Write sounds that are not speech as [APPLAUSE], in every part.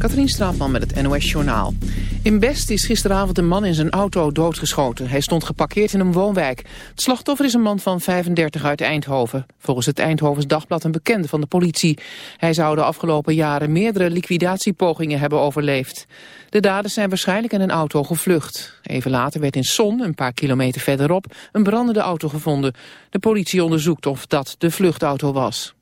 Katrien Straatman met het NOS Journaal. In Best is gisteravond een man in zijn auto doodgeschoten. Hij stond geparkeerd in een woonwijk. Het slachtoffer is een man van 35 uit Eindhoven. Volgens het Eindhovens Dagblad een bekende van de politie. Hij zou de afgelopen jaren meerdere liquidatiepogingen hebben overleefd. De daders zijn waarschijnlijk in een auto gevlucht. Even later werd in Son, een paar kilometer verderop, een brandende auto gevonden. De politie onderzoekt of dat de vluchtauto was.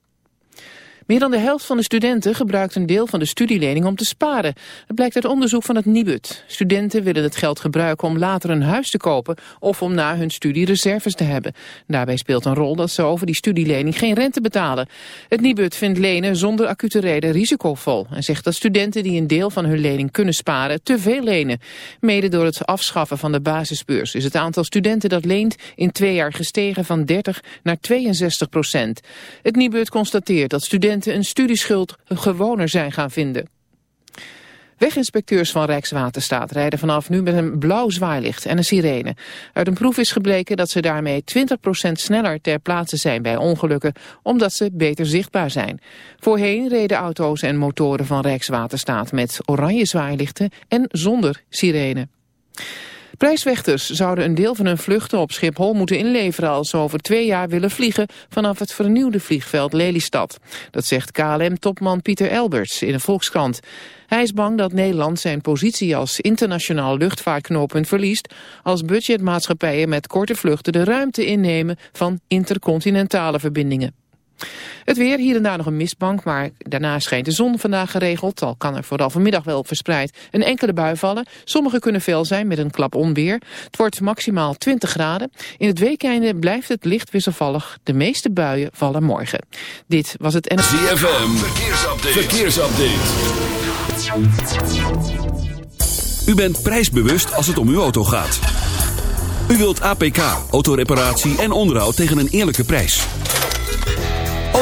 Meer dan de helft van de studenten gebruikt een deel van de studielening om te sparen. Het blijkt uit onderzoek van het Nibud. Studenten willen het geld gebruiken om later een huis te kopen of om na hun studie reserves te hebben. Daarbij speelt een rol dat ze over die studielening geen rente betalen. Het Nibud vindt lenen zonder acute reden risicovol en zegt dat studenten die een deel van hun lening kunnen sparen te veel lenen. Mede door het afschaffen van de basisbeurs is het aantal studenten dat leent in twee jaar gestegen van 30 naar 62 procent. Het Nibud constateert dat studenten een studieschuld gewoner zijn gaan vinden. Weginspecteurs van Rijkswaterstaat rijden vanaf nu met een blauw zwaailicht en een sirene. Uit een proef is gebleken dat ze daarmee 20% sneller ter plaatse zijn bij ongelukken, omdat ze beter zichtbaar zijn. Voorheen reden auto's en motoren van Rijkswaterstaat met oranje zwaailichten en zonder sirene. Prijswechters zouden een deel van hun vluchten op Schiphol moeten inleveren als ze over twee jaar willen vliegen vanaf het vernieuwde vliegveld Lelystad. Dat zegt KLM-topman Pieter Elberts in de Volkskrant. Hij is bang dat Nederland zijn positie als internationaal luchtvaartknooppunt verliest als budgetmaatschappijen met korte vluchten de ruimte innemen van intercontinentale verbindingen. Het weer, hier en daar nog een mistbank, maar daarna schijnt de zon vandaag geregeld. Al kan er vooral vanmiddag wel verspreid een enkele bui vallen. Sommige kunnen veel zijn met een klap onweer. Het wordt maximaal 20 graden. In het weekende blijft het licht wisselvallig. De meeste buien vallen morgen. Dit was het NFM. ZFM, verkeersupdate. verkeersupdate. U bent prijsbewust als het om uw auto gaat. U wilt APK, autoreparatie en onderhoud tegen een eerlijke prijs.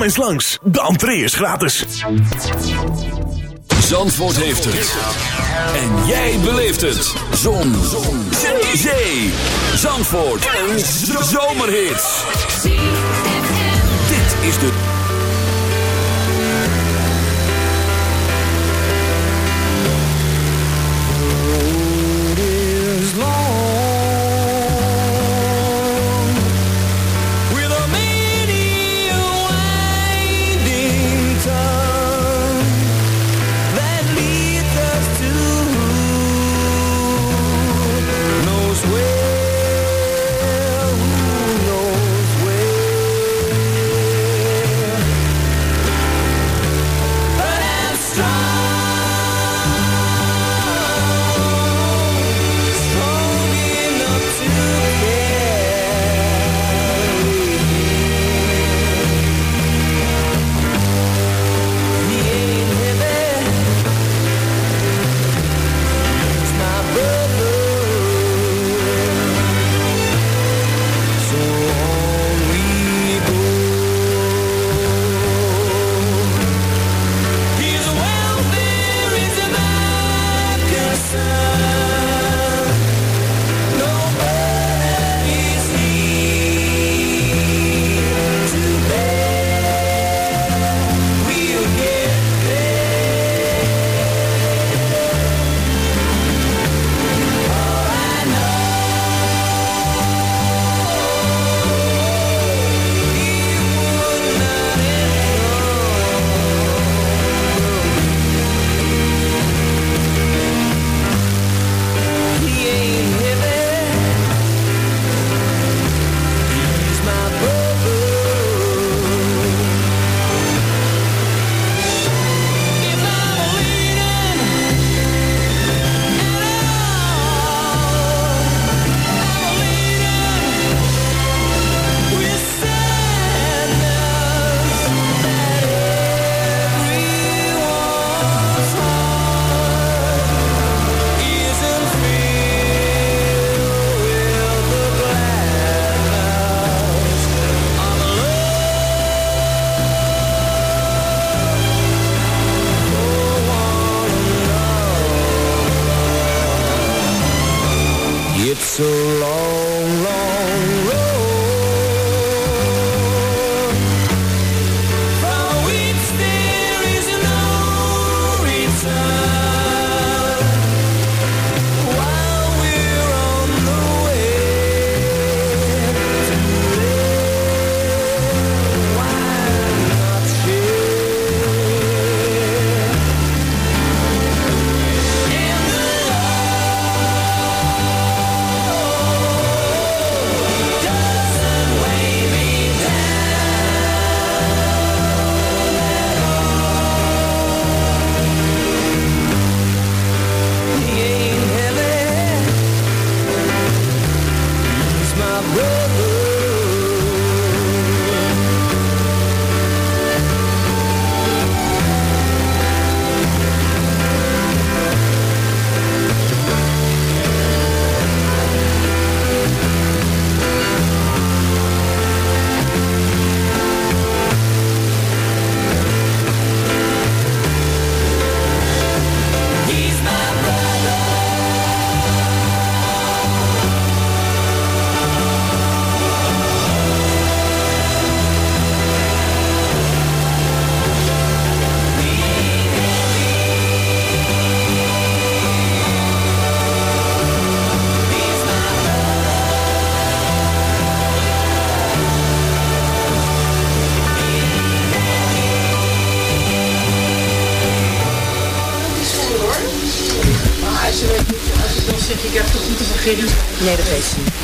Kom langs, de entree is gratis. Zandvoort heeft het. En jij beleeft het. Zon. Zon. Zee. Zee. Zandvoort. Een zomerhit. Dit is de...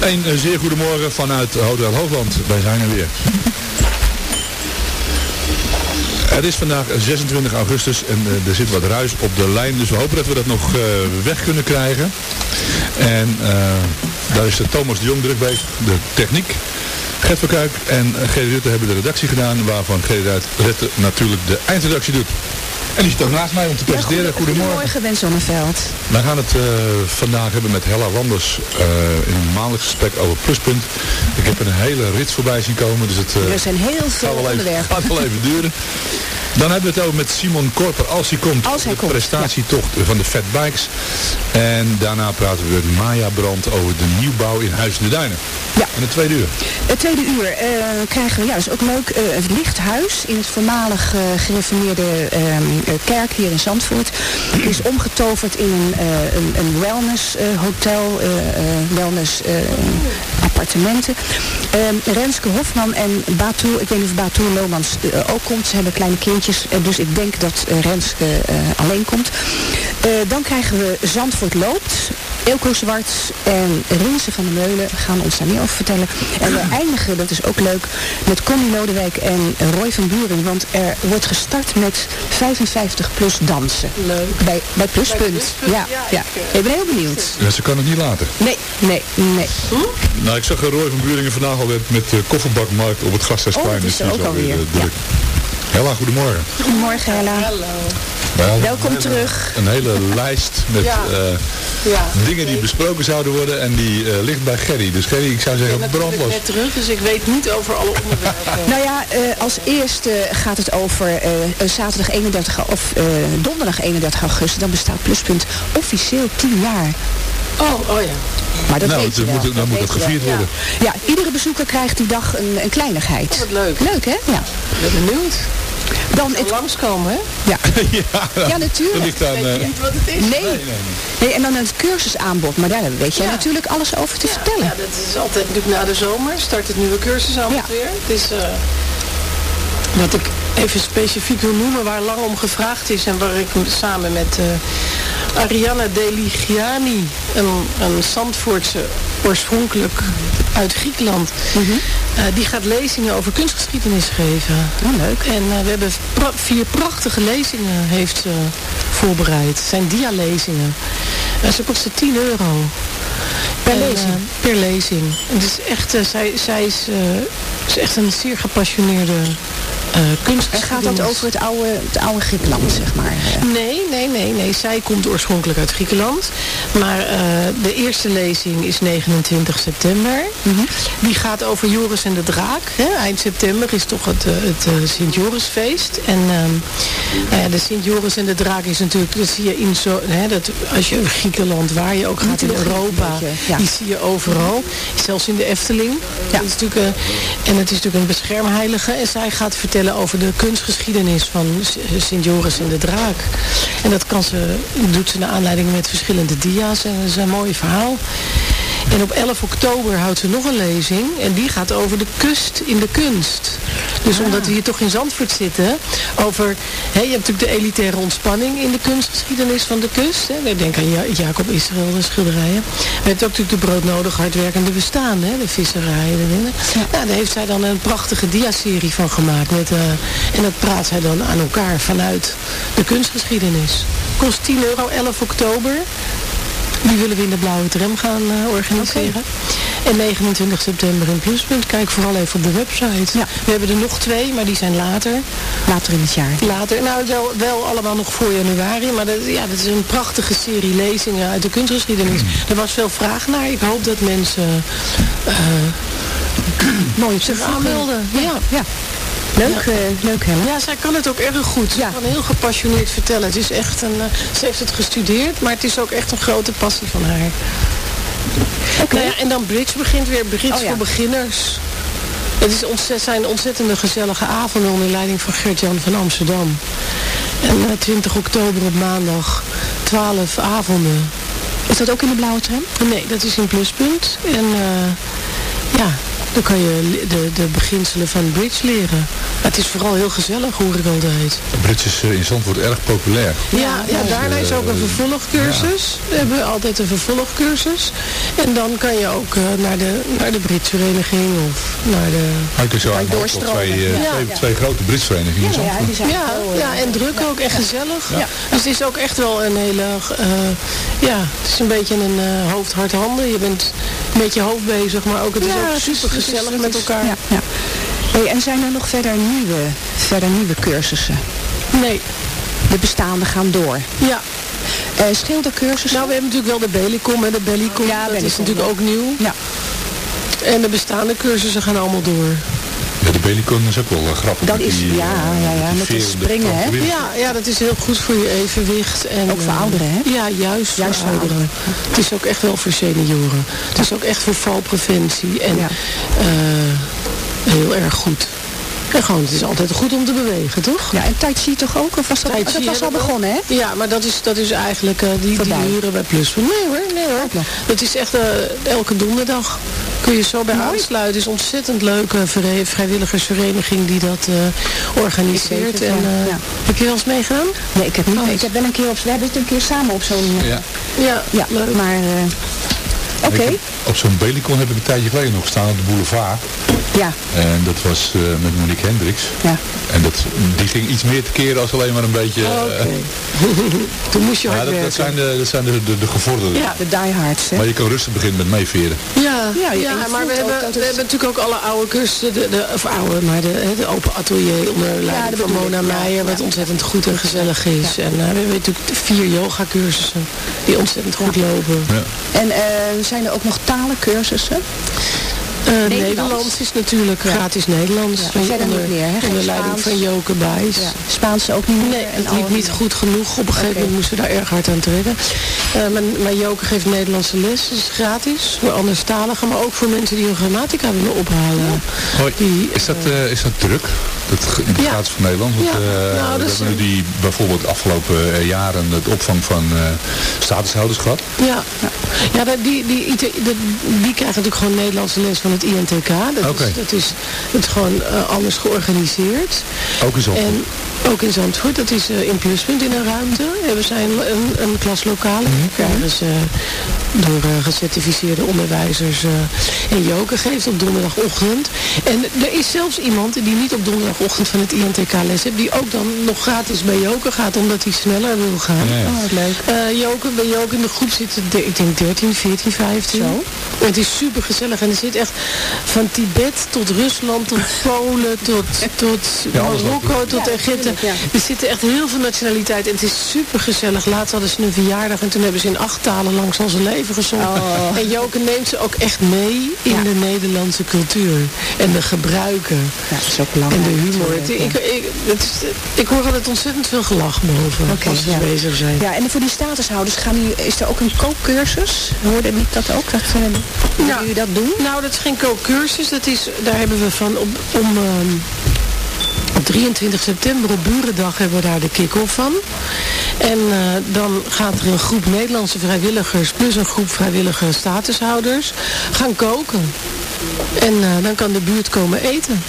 Een eh, zeer goedemorgen vanuit Hotel Hoogland. Wij zijn er weer. Het is vandaag 26 augustus en eh, er zit wat ruis op de lijn. Dus we hopen dat we dat nog eh, weg kunnen krijgen. En eh, daar is de Thomas de Jong druk bezig, de techniek. Gert van Kuik en eh, Gerry Rutte hebben de redactie gedaan, waarvan Gerry Rutte natuurlijk de eindredactie doet. En die zit ook naast mij om te presenteren. Goedemorgen. Goedemorgen, Zonneveld. Wij gaan het eh, vandaag hebben met Hella Wanders eh, in een maandelijks gesprek over Pluspunt. Ik heb een hele rits voorbij zien komen, dus het Er zijn heel veel gaat, wel even, onderwerpen. gaat wel even duren. [LAUGHS] Dan hebben we het over met Simon Korper, als hij komt, Als hij de komt, prestatietocht van de Fat Bikes. En daarna praten we met Maya Brand over de nieuwbouw in Huis de Duinen. Ja. En het tweede uur. Het tweede uur eh, krijgen we, ja, dat is ook leuk, eh, het lichthuis in het voormalig eh, gereformeerde ehm, eh, kerk hier in Zandvoort. is omgetoverd in een, een, een wellness hotel, wellness appartementen. Ehm, Renske Hofman en Batour, ik weet niet of Batour Lomans eh, ook komt. Ze hebben kleine kindjes, eh, dus ik denk dat eh, Renske alleen komt. Dan krijgen we Zandvoort loopt. Eelco Zwart en Rinse van der Meulen gaan ons daar meer over vertellen. En we [CLEARS THROAT] eindigen, dat is ook leuk, met Connie Lodewijk en Roy van Buren. Want er wordt gestart met 55 plus dansen. Leuk. Bij, bij Pluspunt. ja, ja. Ik ben heel benieuwd. Ja, ze kan het niet laten. Nee, nee, nee. Nou, ik zag Roy van Buringen vandaag al met, met de kofferbakmarkt op het Gasthuisplein. Oh, dat is dus die ook alweer, eh. Hella, goedemorgen. Goedemorgen Hella. Hadden Welkom hele- terug. Een hele lijst met Ja. eh, Ja. dingen die besproken zouden worden en die eh, ligt bij Gerry. Dus Gerry, ik zou zeggen, ben brandlos. net terug, dus ik weet niet over alle onderwerpen. [LAUGHS] Nou ja, eh, als eerste gaat het over zaterdag 31 of eh, donderdag 31 augustus. Dan bestaat Pluspunt officieel 10 jaar. Oh, oh ja. Maar dat Nou, weet je het wel. moet- dan Dat moet het wel. gevierd worden. Ja, iedere bezoeker krijgt die dag een, een kleinigheid. Oh, Wat leuk. Leuk hè? Ja. Ik ben benieuwd. Dan Het langskomen, hè? ja. [LAUGHS] ja, ja, dat natuurlijk. ligt aan... Weet je eh, niet wat het is? Nee. nee. En dan het cursusaanbod. Maar daar weet jij Ja. natuurlijk alles over te vertellen. Ja, dat is altijd natuurlijk na de zomer. Start het nieuwe cursusaanbod Ja. weer. Het is... eh, wat ik even specifiek wil noemen, waar lang om gevraagd is en waar ik samen met eh Arianna Deligiani, een, een Zandvoortse, oorspronkelijk uit Griekenland, eh, die gaat lezingen over kunstgeschiedenis geven. Oh, leuk. En eh, we hebben pra- vier prachtige lezingen heeft ze voorbereid. Het zijn dialezingen. En ze kosten 10 euro. Per En, lezing? per lezing. En het is echt, zij, zij is, is echt een zeer gepassioneerde eh En kunstgeschiedenis. gaat dat over het oude, het oude Griekenland, zeg maar? Nee, nee, nee, nee. Zij komt oorspronkelijk uit Griekenland. Maar eh, de eerste lezing is 29 september. Die gaat over Joris en de Draak. Hè. Eind september is toch het, eh, het Sint-Jorisfeest. En ehm, Nou ja, de Sint-Joris en de Draak is natuurlijk, dat zie je in zo, hè, dat, als je in Griekenland, waar je ook gaat in Europa, ja. die zie je overal. Zelfs in de Efteling. Ja. is natuurlijk, een- en het is natuurlijk een beschermheilige. En zij gaat vertellen over de kunstgeschiedenis van S- Sint-Joris en de Draak. En dat kan ze, doet ze naar aanleiding met verschillende dia's. En dat is een mooi verhaal. En op 11 oktober houdt ze nog een lezing. En die gaat over de kust in de kunst. Dus omdat we hier toch in Zandvoort zitten. Over, hè, je hebt natuurlijk de elitaire ontspanning in de kunstgeschiedenis van de kust. Hè. Ik denk aan Ja- Jacob Israël, de schilderijen. We hebben ook natuurlijk de broodnodig hardwerkende bestaan. Hè, de visserij. De dingen. Nou, daar heeft zij dan een prachtige diaserie van gemaakt. Met, eh, en dat praat zij dan aan elkaar vanuit de kunstgeschiedenis. Kost 10 euro, 11 oktober. Die willen we in de blauwe tram gaan eh, organiseren. En 29 september in Pluspunt. Kijk vooral even op de website. We hebben er nog twee, maar die zijn later. Later in het jaar. Later, nou wel, wel allemaal nog voor januari. Maar dat, ja, dat is een prachtige serie lezingen uit de kunstgeschiedenis. Er was veel vraag naar. Ik hoop dat mensen eh [CLEARS THROAT] Mooi zich aanmelden. Ja. Ja. Leuk, eh, leuk Helen. Ja, zij kan het ook erg goed. Ze Ja. kan heel gepassioneerd vertellen. Het is echt een, eh, ze heeft het gestudeerd, maar het is ook echt een grote passie van haar. Nou ja, en dan Bridge begint weer. Bridge Oh ja. voor beginners. Het is ontzet, zijn ontzettende gezellige avonden onder leiding van Gert-Jan van Amsterdam. En eh, 20 oktober op maandag 12 avonden. Is dat ook in de blauwe tram? Nee, dat is in Pluspunt. En eh, ja, dan kan je de, de beginselen van Bridge leren. Het is vooral heel gezellig, hoor ik altijd. Bridge is eh, in Zandvoort erg populair. Ja, ja, daarna is ook een vervolgcursus. We hebben altijd een vervolgcursus. En dan kan je ook eh, naar de, naar de Bridgevereniging of naar de... Maar ik zo aan twee, eh, Ja. twee, twee grote Bridgeverenigingen in Ja, ja, Zandvoort. die zijn Ja, heel, ja, en druk ook en gezellig. Ja. Dus het is ook echt wel een hele... eh, ja, het is een beetje een eh, hoofd, hart, handen. Je bent met je hoofd bezig, maar ook het is ook super gezellig met elkaar. Ja. Hey, en zijn er nog verder nieuwe, verder nieuwe cursussen? Nee, De bestaande gaan door. ja. Eh schildercursussen? Nou, we hebben natuurlijk wel de Bellicom en de Bellicom. Ja, dat is natuurlijk ja. ook nieuw. ja. En de bestaande cursussen gaan allemaal door. Ja, de Belicon is ook wel eh, grappig. Dat is- die, ja, eh, ja, ja, met springen, hè? Ja, ja, dat is heel goed voor je evenwicht. En, Ook voor eh, ouderen, hè? Ja, juist, Juist voor. Het is ook echt wel voor senioren. Het is ook echt voor valpreventie. En Ja. eh, heel erg goed. En gewoon, het is altijd goed om te bewegen, toch? Ja, en Tai Chi toch ook? Of was dat, oh, dat was al begonnen, hè? Ja, maar dat is, dat is eigenlijk, eh, die, die huren bij Pluspunt. Nee hoor, nee hoor. Dat is echt elke donderdag. Kun je zo bij aansluiten. Het is een ontzettend leuke vere- vrijwilligersvereniging die dat eh, organiseert. En, ja. eh, Ja. Heb je wel eens meegedaan? Nee, ik heb niet. Oh, ik heb wel een keer op. We hebben het een keer samen op zo'n. Ja. Ja, Ja, leuk. maar. eh, Oké. Op zo'n Belicon heb ik een tijdje geleden nog gestaan op de boulevard. Ja, En dat was eh, met Monique Hendricks. ja. En dat, die ging iets meer te keren als alleen maar een beetje... Oké. [LAUGHS] Toen moest je ja, hard dat, dat zijn de, dat zijn de, de, de gevorderden. Ja. De diehards, hè? Maar je kan rustig beginnen met meeveren. Ja, Ja, ja, maar we hebben, we hebben natuurlijk ook alle oude cursussen, de, de, of oude, maar de, hè, de open atelier onder leiding van Mona Meijer, wat ja. ontzettend goed en gezellig is. En eh, we hebben natuurlijk vier yoga cursussen die ontzettend goed lopen. Ja. En eh, zijn er ook nog talencursussen? Eh, Nederlands. Nederlands is natuurlijk gratis Nederlands. Ja, onder, niet meer, hè? Onder leiding Spaans. van Joke Bijs. Ja. Spaanse ook niet meer? Nee, het liep niet goed genoeg. Op een gegeven moment moesten we daar erg hard aan trekken. Eh, maar, maar Joke geeft Nederlandse les. Dat is gratis. Voor anderstaligen, maar ook voor mensen die hun grammatica willen ophalen. Hoi. Die, Is dat, eh, is dat druk? Die Ja. gratis van Nederland? Want, Ja. eh, Nou, dat we is hebben nu die bijvoorbeeld de afgelopen eh, jaren het opvang van eh, statushouders gehad. Ja, ja die, die, IT dat- die krijgen natuurlijk gewoon Nederlandse les van het INTK. Dat, is, dat, is, is gewoon eh, anders georganiseerd. Ook Zandvoort. En ook in Zandvoort, dat is eh, in Pluspunt in een ruimte. Hebben zij een, een, een klaslokaal. Mhm. Krijgen ze door eh, gecertificeerde onderwijzers. eh, en Joke geeft op donderdagochtend. En er is zelfs iemand die niet op donderdagochtend van het INTK les heeft. Die ook dan nog gratis bij Joke gaat, omdat hij sneller wil gaan. Ja, ja. Oh, leuk. Eh, bij Joke in de groep zitten, de- ik denk 13, 14, 15. Zo. En het is super gezellig. En er zit echt van Tibet tot Rusland, tot [LAUGHS] Polen, tot, tot Ja. Marokko, tot Ja, Egypte. Ja. Er zitten echt heel veel nationaliteiten. En het is super gezellig. Laatst hadden ze een verjaardag en toen hebben ze in acht talen langs onze leven leven gezongen. En Joke neemt ze ook echt mee in Ja. de Nederlandse cultuur. En de gebruiken. Ja, dat is ook En belangrijk. de humor. Het- natuurlijk, ik, ik, het is, ik hoor altijd ontzettand veel gelach boven Oké, als ze ja. bezig zijn. Ja, en voor die statushouders gaan die, is er ook een kookcursus? Hoorde ik dat ook? Dat, uh, Ja. jullie dat doen? Nou, dat is geen kookcursus. Dat is, daar hebben we van op, om, ehm, op 23 september op Burendag hebben we daar de kick-off van. En eh, dan gaat er een groep Nederlandse vrijwilligers plus een groep vrijwillige statushouders gaan koken. En eh, dan kan de buurt komen eten.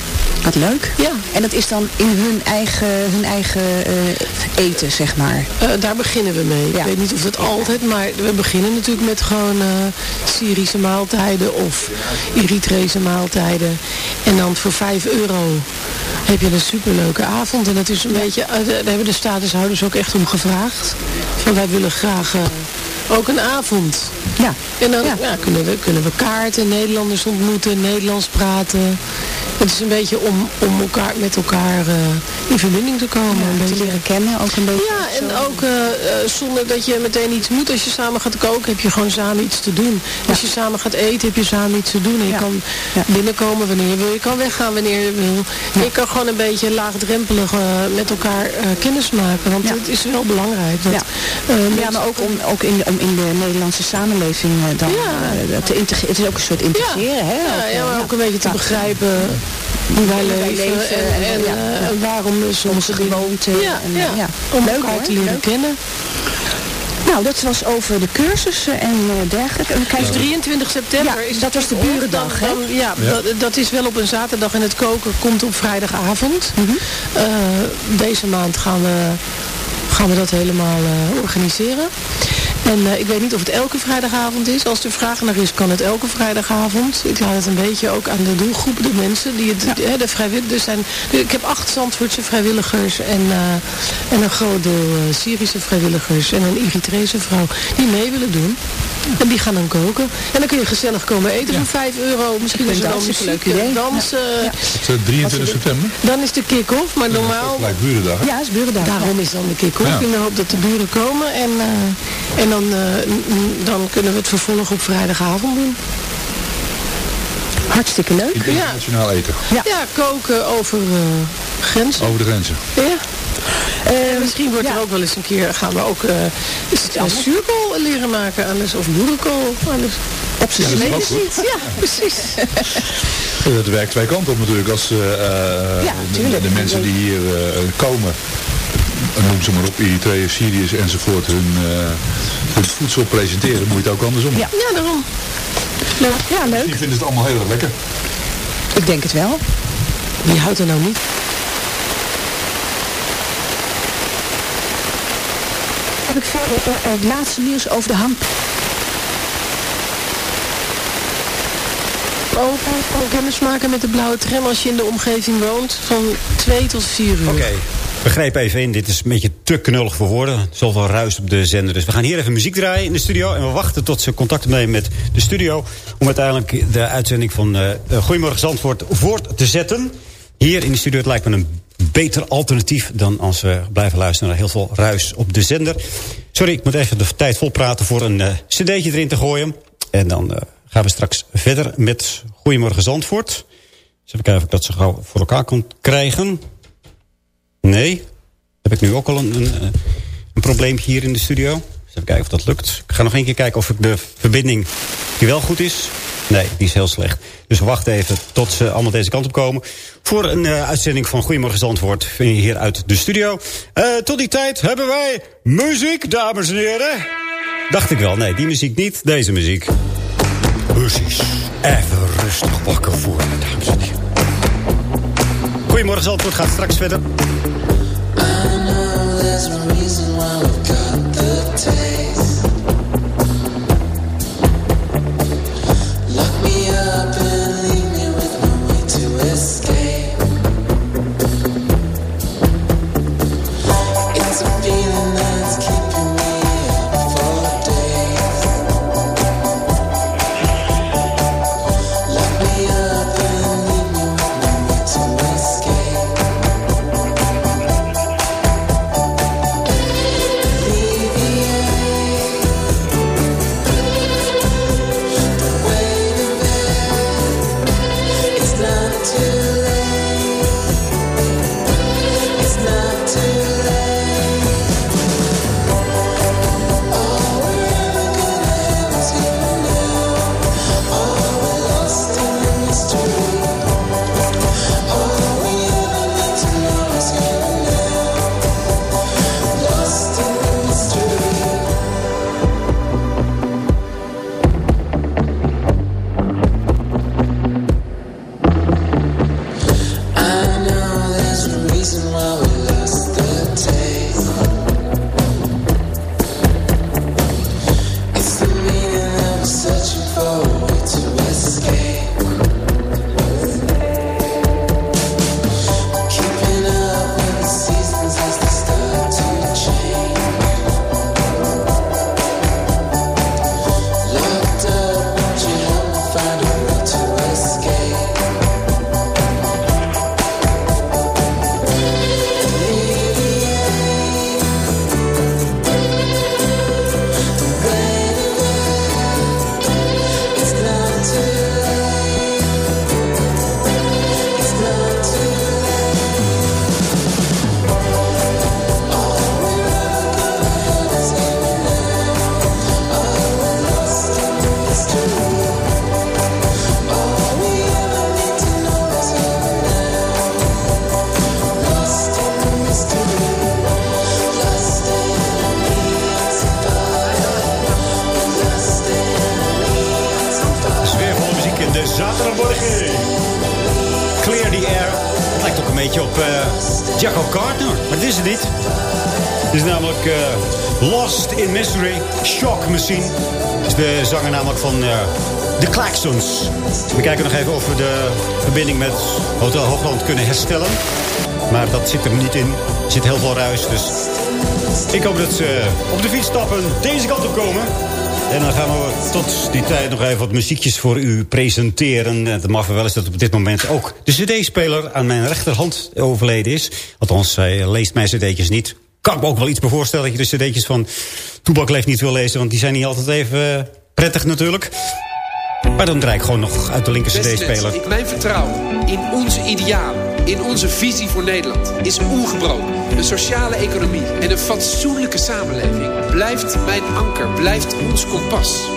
Wat leuk. Ja. En dat is dan in hun eigen, hun eigen eh, eten, zeg maar. Eh, daar beginnen we mee. Ja. Ik weet niet of dat altijd, maar we beginnen natuurlijk met gewoon eh, Syrische maaltijden of Eritrese maaltijden. En dan voor 5 euro heb je een superleuke avond. En dat is een beetje, daar hebben de statushouders ook echt om gevraagd. Van wij willen graag ook een avond. Ja. En dan Ja. ja. kunnen, we, kunnen we kaarten, Nederlanders ontmoeten, Nederlands praten. Het is een beetje om, om elkaar, met elkaar eh, in verbinding te komen. een te leren kennen ook een beetje. Ja, en ook eh, eh, zonder dat je meteen iets moet. Als je samen gaat koken, heb je gewoon samen iets te doen. Als je samen gaat eten, heb je samen iets te doen. En je Ja. kan binnenkomen wanneer je wil. Je kan weggaan wanneer je wil. En je kan gewoon een beetje laagdrempelig met elkaar kennis maken. Want het is wel belangrijk. Dat, Ja. maar ook om, ook in, om in de Nederlandse samenleving eh, dan Ja. eh, dat te integreren. Het is ook een soort integreren, hè? Ja, Ook, ja, eh, maar ook een beetje te Ja. begrijpen hoe wij leven, leven en, en, en, eh, en waarom Onze gewoonten. Ja, en, ja. ja. om Leuk, elkaar hoor, te leren leuk. kennen. Nou, dat was over de cursussen en eh, dergelijke. En kijk, Dus 23 september Ja, is dat was de burendag, Dan- hè? dan- ja, Ja. Dat, dat is wel op een zaterdag en het koken komt op vrijdagavond. Mhm. Eh, deze maand gaan we, gaan we dat helemaal eh, organiseren. En eh, ik weet niet of het elke vrijdagavond is. Als er vraag naar is, kan het elke vrijdagavond. Ik laat het een beetje ook aan de doelgroep, de mensen die het, hè, de vrijwilligers zijn. Ik heb acht Zandvoortse vrijwilligers en, eh, en een groot deel eh, Syrische vrijwilligers en een Eritrese vrouw die mee willen doen. En die gaan dan koken. En dan kun je gezellig komen eten voor 5 euro. Misschien is er wel dansen, muziek, leuk idee. dansen. Ja. Het is 23 september. Dan is de kick-off, maar normaal... Gelijk burendag. hè? ja, het is burendag. Daarom is dan de kick-off Ja. in de hoop dat de buren komen. En, eh, en dan, eh, dan kunnen we het vervolg op vrijdagavond doen. Hartstikke leuk. Internationaal eten. Ja. Ja, koken over eh, grenzen. Over de grenzen. Ja. En misschien wordt ja. er ook wel eens een keer, gaan we ook uh, zuurkool leren maken. Anders, of boerenkool. Anders. Op zijn Ja, dat is. Ja, [LAUGHS] precies. Dat werkt twee kanten op natuurlijk. Als eh, eh, Ja, de, de mensen die hier eh, komen, noem ze maar op, Eritrea, Syriërs enzovoort, hun, eh, hun voedsel presenteren, moet je het ook andersom. Ja. Ja, daarom. Ja, leuk. Die vinden het allemaal heel erg lekker. Ik denk het wel. Wie houdt er nou niet? Heb ik verder eh, het laatste nieuws over de hang. Ook gewoon kennis maken met de blauwe tram als je in de omgeving woont. Van 2 tot 4 uur. Oké, begreep even in. Dit is een beetje te knullig voor woorden. Zoveel ruis op de zender. Dus we gaan hier even muziek draaien in de studio. En we wachten tot ze contact nemen met de studio. Om uiteindelijk de uitzending van uh, Goedemorgen Zandvoort voort te zetten. Hier in de studio, het lijkt me een beter alternatief... dan als we blijven luisteren naar heel veel ruis op de zender. Sorry, ik moet even de tijd volpraten voor een uh, cd'tje erin te gooien. En dan uh, gaan we straks verder met Goedemorgen Zandvoort. Dus even kijken of ik dat zo gauw voor elkaar kan krijgen. Nee. Heb ik nu ook al een, een, een probleempje hier in de studio. Even kijken of dat lukt. Ik ga nog één keer kijken of ik de verbinding die wel goed is. Nee, die is heel slecht. Dus we wachten even tot ze allemaal deze kant op komen. Voor een uh, uitzending van Goedemorgen Zandvoort. Hier uit de studio. Uh, tot die tijd hebben wij muziek, dames en heren. Dacht ik wel. Nee, die muziek niet. Deze muziek. Precies. Even rustig wakker voor me, dames en heren. Goedemorgen Zandvoort gaat straks verder. Escape. Jacko Gardner. Maar dit is het niet. Het is namelijk eh, Lost in Mystery, Shock Machine. Dat is de zanger namelijk van eh de Klaxons. We kijken nog even of we de verbinding met Hotel Hoogland kunnen herstellen. Maar dat zit er niet in. Er zit heel veel ruis, dus ik hoop dat ze op de fiets stappen deze kant op komen. En dan gaan we tot die tijd nog even wat muziekjes voor u presenteren. En Het mag wel eens dat op dit moment ook de cd-speler aan mijn rechterhand overleden is. Althans, hij leest mijn cd'tjes niet. Kan ik me ook wel iets bij voorstellen dat je de cd'tjes van Toebak Leeft niet wil lezen. Want die zijn niet altijd even eh, prettig natuurlijk. Maar dan draai ik gewoon nog uit de linker cd-speler. ik, mijn vertrouwen in onze idealen, in onze visie voor Nederland, is ongebroken. Een sociale economie en een fatsoenlijke samenleving blijft mijn anker, blijft ons kompas.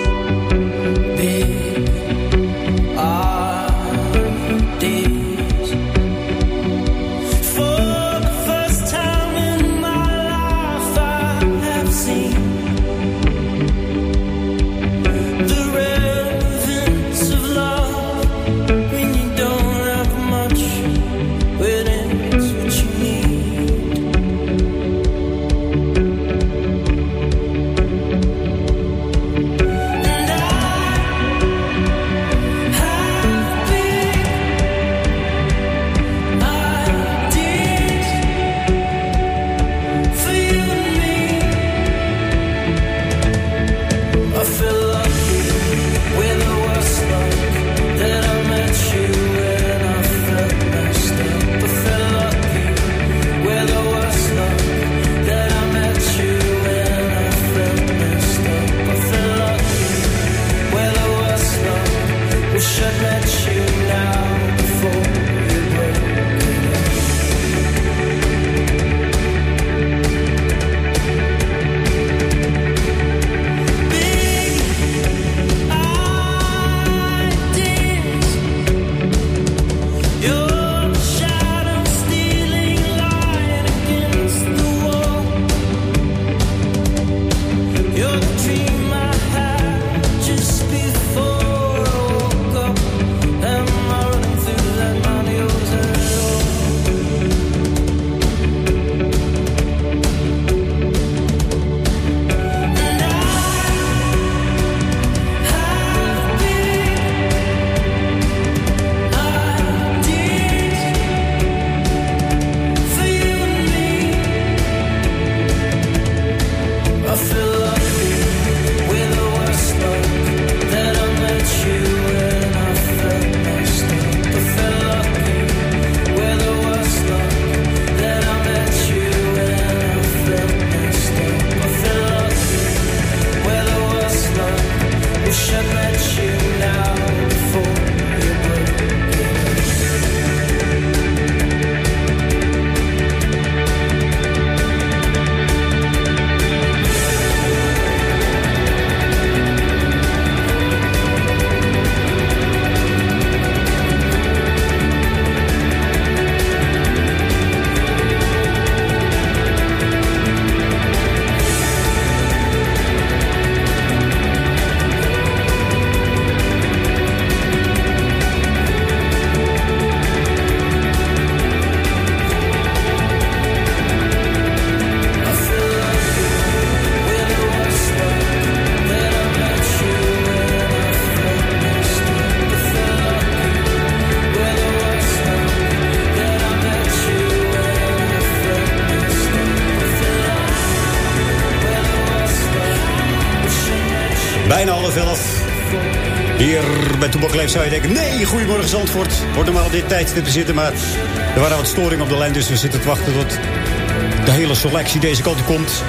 Zou nee, goedemorgen Zandvoort. Wordt normaal op dit tijdstip te zitten, maar... er waren wat storingen op de lijn, dus we zitten te wachten tot... de hele selectie deze kant komt.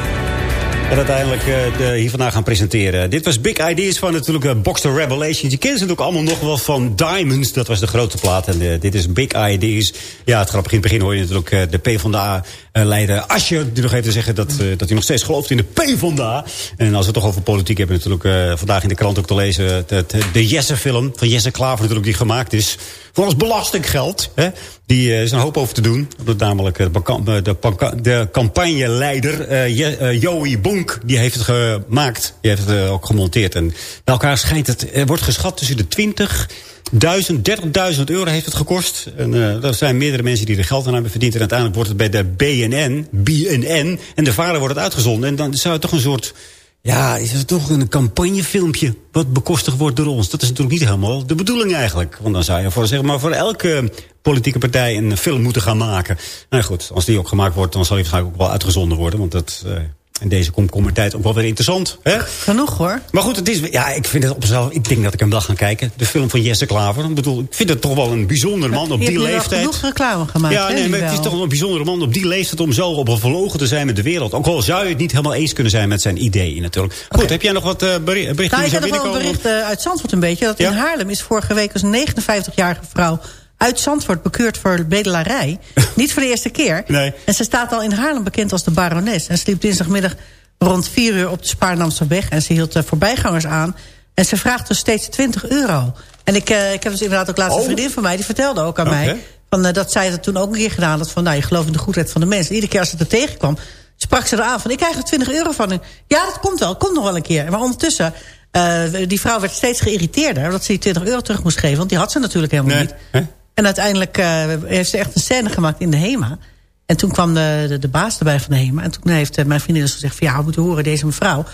En uiteindelijk eh, de, hier vandaag gaan presenteren. Dit was Big Ideas van natuurlijk uh, Boxer Revelations. Je kent ze natuurlijk allemaal nog wel van Diamonds. Dat was de grote plaat. En eh, dit is Big Ideas. Ja, het grappige in het begin hoor je natuurlijk uh, de PvdA-leider Asje... die nog even zeggen dat, uh, dat hij nog steeds gelooft in de PvdA. En als we het toch over politiek hebben... natuurlijk uh, vandaag in de krant ook te lezen... Het, de Jesse-film van Jesse Klaver natuurlijk die gemaakt is... voor ons belastinggeld. Hè? Die eh, is een hoop over te doen. Dat namelijk eh, de, eh, de, de campagneleider eh, Joey Bonk, die heeft het gemaakt. Die heeft het ook gemonteerd. En bij elkaar schijnt het, er wordt geschat tussen de 20... 1000, 30.000 euro heeft het gekost. En uh, er zijn meerdere mensen die er geld aan hebben verdiend. En uiteindelijk wordt het bij de BNN, BNN. En de vader wordt het uitgezonden. En dan zou het toch een soort... Ja, is het toch een campagnefilmpje wat bekostigd wordt door ons? Dat is natuurlijk niet helemaal de bedoeling eigenlijk. Want dan zou je voor, zeg maar, voor elke politieke partij een film moeten gaan maken. Nou goed, als die ook gemaakt wordt, dan zal die waarschijnlijk ook wel uitgezonden worden. Want dat... Uh, in deze komkommertijd ook wel weer interessant. Hè? Genoeg hoor. Maar goed, het is, ja, ik vind het op zichzelf. Ik denk dat ik hem wel ga kijken. De film van Jesse Klaver. Ik bedoel, ik vind het toch wel een bijzonder man op die leeftijd. genoeg reclame gemaakt. Ja, nee, maar het is toch wel een bijzondere man op die leeftijd om zo op een verlogen te zijn met de wereld. Ook al zou je het niet helemaal eens kunnen zijn met zijn ideeën natuurlijk. Goed, heb jij nog wat eh, beri- berichten Nou, ik heb nog wel een bericht eh, uit Zandvoort een beetje. Dat Ja? in Haarlem is vorige week een 59-jarige vrouw uit Zandvoort bekeurd voor bedelarij. [LAUGHS] Niet voor de eerste keer. Nee. En ze staat al in Haarlem bekend als de barones. En ze liep dinsdagmiddag rond 4 uur op de Spaarnamse En ze hield voorbijgangers aan. En ze vraagt dus steeds 20 euro. En ik, eh, ik heb dus inderdaad ook laatst een Oh. vriendin van mij... die vertelde ook aan mij... Van, eh, dat zij het toen ook een keer gedaan had. Van, nou, je gelooft in de goedheid van de mensen. Iedere keer als ze er tegenkwam, sprak ze er aan van... ik krijg er 20 euro van. Ja, dat komt wel. Komt nog wel een keer. Maar ondertussen, eh, die vrouw werd steeds geïrriteerder... dat ze die 20 euro terug moest geven. Want die had ze natuurlijk helemaal Nee. niet. Hè? En uiteindelijk eh, heeft ze echt een scène gemaakt in de HEMA. En toen kwam de, de, baas erbij van de HEMA. En toen heeft eh, mijn vriendin dus gezegd... van ja, we moeten horen, deze mevrouw...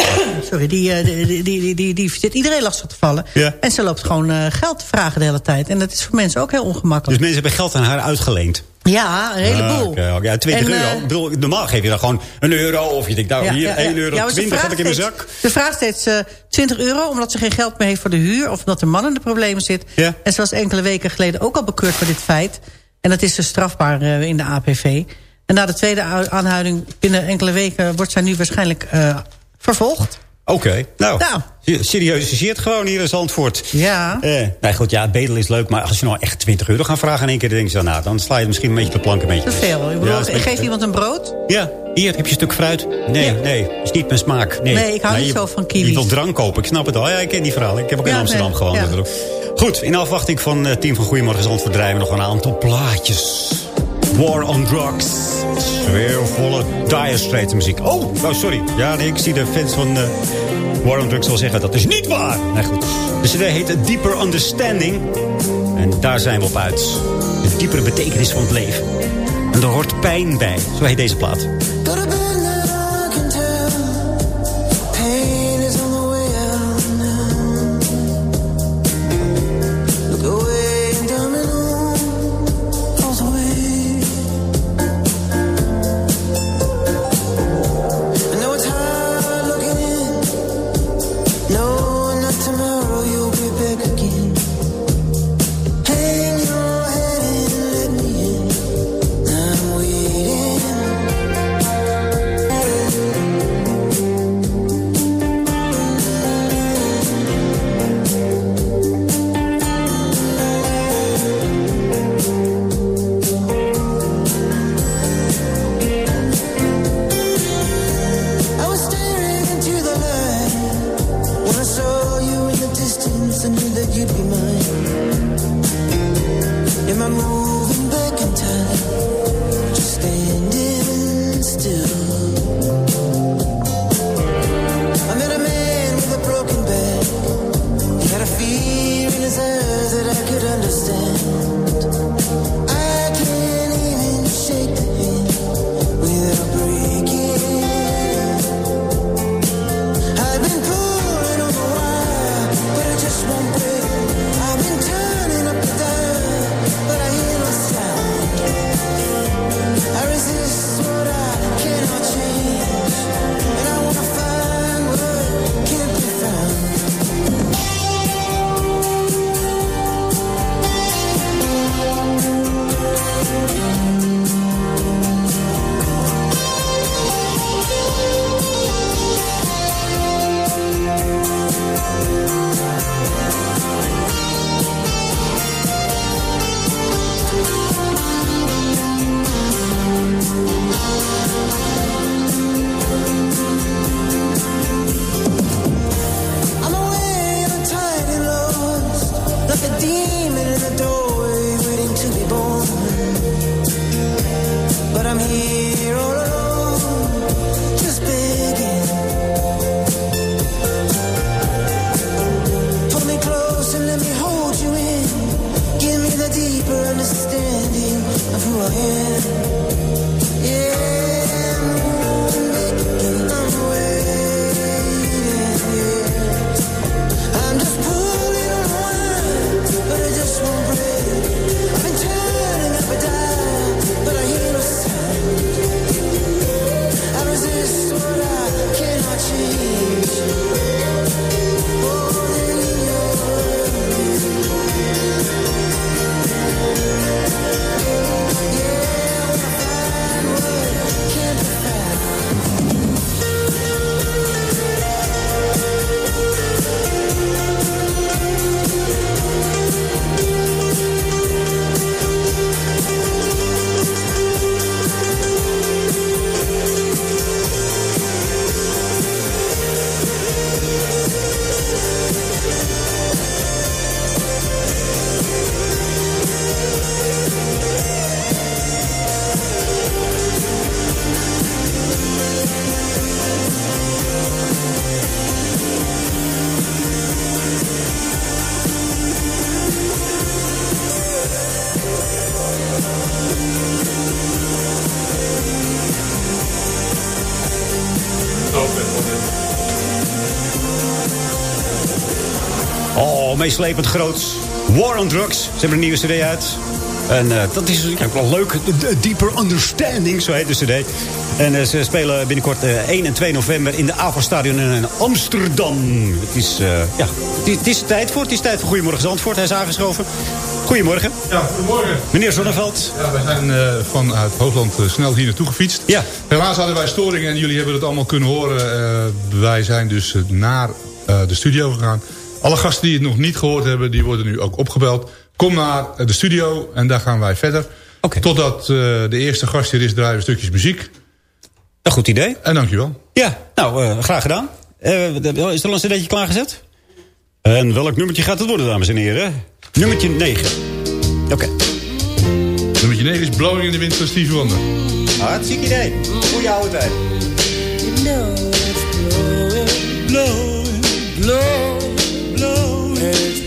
[COUGHS] Sorry, die, eh, die, die, die, die, die zit iedereen lastig te vallen. Ja. En ze loopt gewoon eh, geld te vragen de hele tijd. En dat is voor mensen ook heel Dus ongemakkelijk. mensen hebben geld aan haar uitgeleend. ja, een heleboel. Ah. Ja, 20 En, euro. eh, bedoel, normaal geef je dan gewoon een euro. Of je denkt, nou hier, 1 euro, Ja, maar ze 20 heb ik in mijn zak. Ze vraagt steeds eh 20 euro, omdat ze geen geld meer heeft voor de huur... of omdat de man in de problemen zit. En ze was enkele weken geleden ook al bekeurd voor dit feit. En dat is dus strafbaar in de APV. En na de tweede aanhouding binnen enkele weken... wordt zij nu waarschijnlijk vervolgd. Oké, nou, Nou. serieus shit gewoon hier in Zandvoort. Ja. Eh, nee, goed, ja, bedelen is leuk, maar als je nou echt 20 euro gaat vragen in één keer, dan denk je, nou, dan sla je misschien een beetje de plank een beetje. Is veel. Ik bedoel, Ja, geef beetje- iemand een brood? Ja, hier heb je een stuk fruit. Nee, Ja. nee, is niet mijn smaak. Nee, Nee, ik hou niet je- zo van kiwis. Je wilt drank kopen, ik snap het al. Ja, ik ken die verhaal. Ik heb ook in Amsterdam nee, natuurlijk. Goed, in afwachting van het team van Goedemorgen Zandvoort we nog een aantal plaatjes. War on Drugs. Sfeervolle Dire Straits muziek. Oh, oh, sorry. Ja, nee, ik zie de fans van eh, War on Drugs wel zeggen, dat is niet waar. Nee, goed. De cd heet Deeper Understanding. En daar zijn we op uit. De diepere betekenis van het leven. En er hoort pijn bij. Zo heet deze plaat. Meeslepend groot. War on Drugs. Ze hebben een nieuwe cd uit. En eh, dat is ja, wel leuk. De- de Deeper Understanding, zo heet de cd. En eh, ze spelen binnenkort eh, 1 en 2 november in de AVA-stadion in Amsterdam. Het is, eh, ja, het is, tijd voor. Het is tijd voor Goedemorgen Zandvoort. Hij is aangeschoven. Goedemorgen. Ja, goedemorgen. Meneer Zonneveld. Ja, wij zijn eh, vanuit Hoogland eh, snel hier naartoe gefietst. Ja. Helaas hadden wij storingen en jullie hebben het allemaal kunnen horen. Eh, wij zijn dus eh, naar eh, de studio gegaan. Alle gasten die het nog niet gehoord hebben, die worden nu ook opgebeld. Kom naar de studio en daar gaan wij verder. Totdat eh, de eerste gast hier is, draaien we stukjes muziek. Een goed idee. En dankjewel. Ja, nou, eh, graag gedaan. Eh, is er al een cd'tje klaargezet? En welk nummertje gaat het worden, dames en heren? Nummertje 9. Oké. Nummertje 9 is Blowing in the Wind van Stevie Wonder. Hartstikke idee. Goeie oude tijd. blowing, blowing, blowing. It's